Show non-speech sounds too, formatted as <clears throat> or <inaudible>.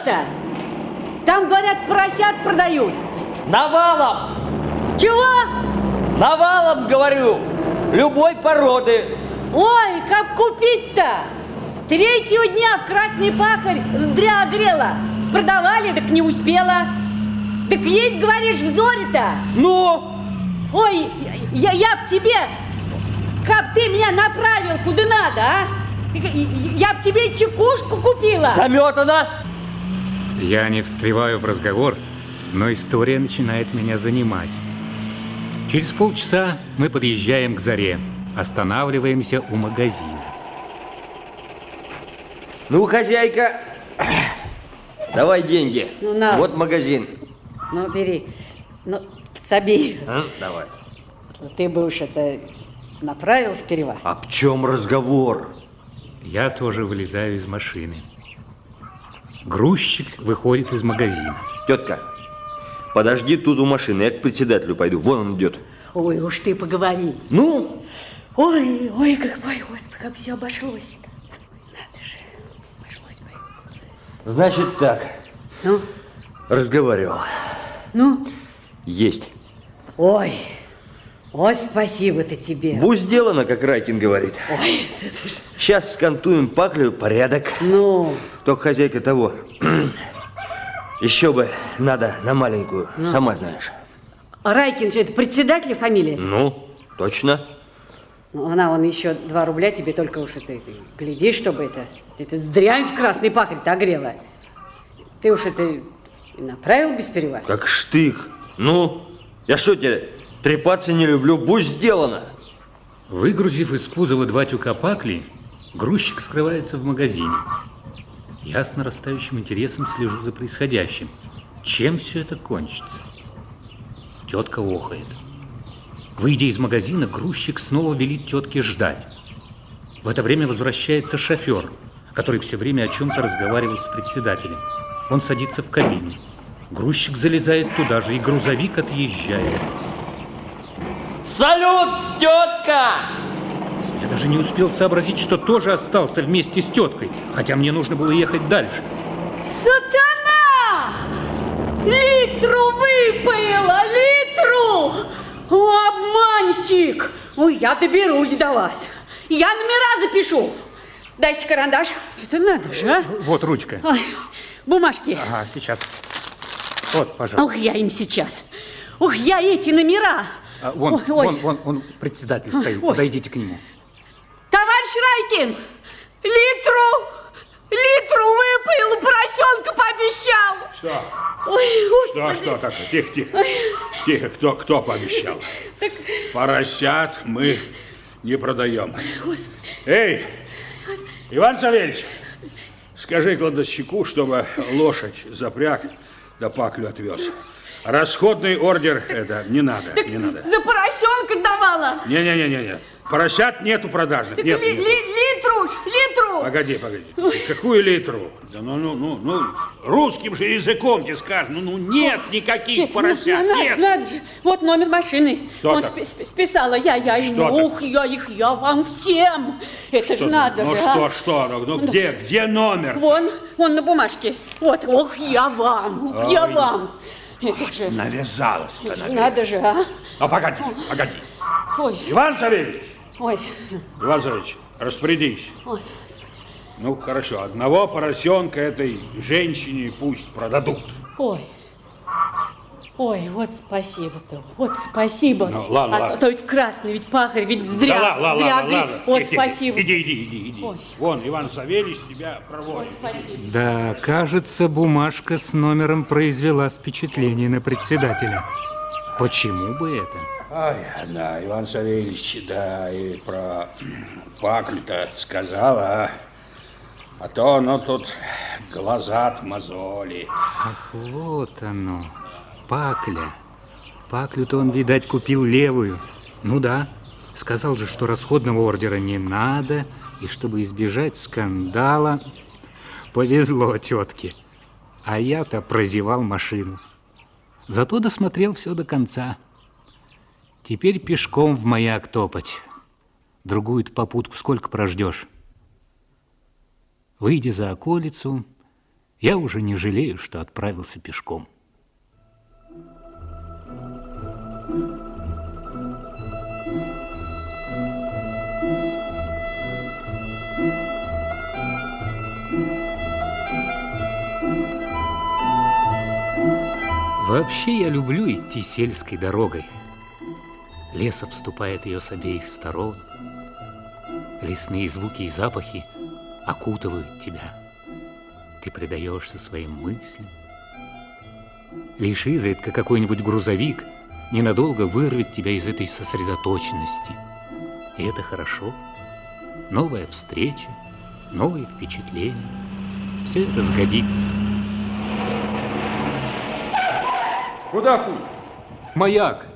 идешь-то? Там, говорят, поросят продают. Навалом! Чего? Навалом, говорю! Любой породы. Ой, как купить-то? Третьего дня в Красный Пахарь зря огрела. Продавали, так не успела. Так есть, говоришь, в зоре-то? Ну? Ой, я, я б тебе, как ты меня направил куда надо, а? Я б тебе чекушку купила. Заметана? Я не встреваю в разговор, но история начинает меня занимать. Через полчаса мы подъезжаем к заре, останавливаемся у магазина. Ну, хозяйка, давай деньги. Ну, на. Вот магазин. Ну, бери. Ну, подсоби. А? Давай. Ты бы уж это направил сперва. А в чем разговор? Я тоже вылезаю из машины. Грузчик выходит из магазина. Тетка, подожди тут у машины, я к председателю пойду. Вон он идет. Ой, уж ты поговори. Ну? Ой, ой, как, ой, господи, как все обошлось-то. Надо же, обошлось бы. Значит так. Ну? Разговаривал. Ну? Есть. Ой, ой, спасибо-то тебе. Будь сделано, как Райкин говорит. Ой, это ж... Сейчас скантуем паклю, порядок. Ну? Только хозяйка того. <clears throat> Еще бы надо на маленькую, Ну? сама знаешь. Райкин, что это председатель фамилия? Ну, точно. Ну, она, он еще два рубля тебе только уж это, это гляди, чтобы это, это здрянь в красный пахарь-то огрела. Ты уж это направил без перевода? Как штык. Ну, я что тебе, трепаться не люблю, будь сделано. Выгрузив из кузова два тюка пакли, грузчик скрывается в магазине. Я с нарастающим интересом слежу за происходящим. Чем все это кончится? Тетка охает. Выйдя из магазина, грузчик снова велит тетке ждать. В это время возвращается шофер, который все время о чем-то разговаривал с председателем. Он садится в кабину. Грузчик залезает туда же, и грузовик отъезжает. Салют, тетка! Я даже не успел сообразить, что тоже остался вместе с теткой, хотя мне нужно было ехать дальше. Сатана! Литру выпила, литру! О, обманщик! Ой, я доберусь до вас. Я номера запишу. Дайте карандаш. Это надо же, а? Вот ручка. Ой, бумажки. Ага, сейчас. Вот, пожалуйста. Ох, я им сейчас. Ух, я эти номера. А, вон, Ой, ой. вон, вон, он председатель Ой, стоит. ой. Подойдите к нему. Товарищ Райкин, литру, литру выпил, поросенка пообещал. Что? Ой, Что, господи. что такое? Тихо, тихо. Тихо, кто, кто пообещал? Так, Поросят мы не продаем. Эй, Иван Савельевич, скажи кладовщику, чтобы лошадь запряг, да паклю отвез. Расходный ордер, это не надо, так не надо. за поросенка давала. Не-не-не-не, поросят нету продажных, Так нет, ли- нету. ли- литру ж, литру. Погоди, погоди. Какую литру? Да ну, ну, ну, ну, русским же языком тебе скажешь. Ну, ну, нет никаких Нет, поросят, ну, нет. надо же. Вот номер машины. Что вот спи- списала я, я ему. Что так? Ух, я их, я вам всем. Это Что же надо Ну же. что, а. что? Ну, ну, где, где номер? Вон, вон на бумажке. Вот, ох, я вам, ух, я вам. Это же, Навязалась-то, наверное. надо же, а. А погоди, погоди. Ой, Иван Савельевич, ой, Иван Савельевич, распорядись. ой. Ну, хорошо, одного поросенка этой женщине пусть продадут. Ой. Ой, вот спасибо-то, вот спасибо. Ну, ладно, а ладно. то ведь красный, ведь пахарь, ведь зря, да, ладно, зря ладно, ладно. Вот Тихо, тихо. спасибо. Иди, иди, иди, иди. Ой. Вон, Иван Савельевич тебя Ой, проводит. спасибо. Да, кажется, бумажка с номером произвела впечатление на председателя. Почему бы это? Ай, да, Иван Савельевич, да, и про паклю-то сказала, а, а то оно тут глаза мозоли. Ах, вот оно, пакля. Паклю-то он, видать, купил левую. Ну да, сказал же, что расходного ордера не надо, и чтобы избежать скандала, повезло тетке. А я-то прозевал машину. Зато досмотрел все до конца. Теперь пешком в маяк топать. Другую-то попутку сколько прождешь? Выйдя за околицу, я уже не жалею, что отправился пешком. Вообще я люблю идти сельской дорогой. Лес обступает ее с обеих сторон. Лесные звуки и запахи окутывают тебя. Ты предаешься своим мыслям. Лишь изредка какой-нибудь грузовик ненадолго вырвет тебя из этой сосредоточенности. И это хорошо. Новая встреча, новые впечатления. Все это сгодится. Куда путь? Маяк!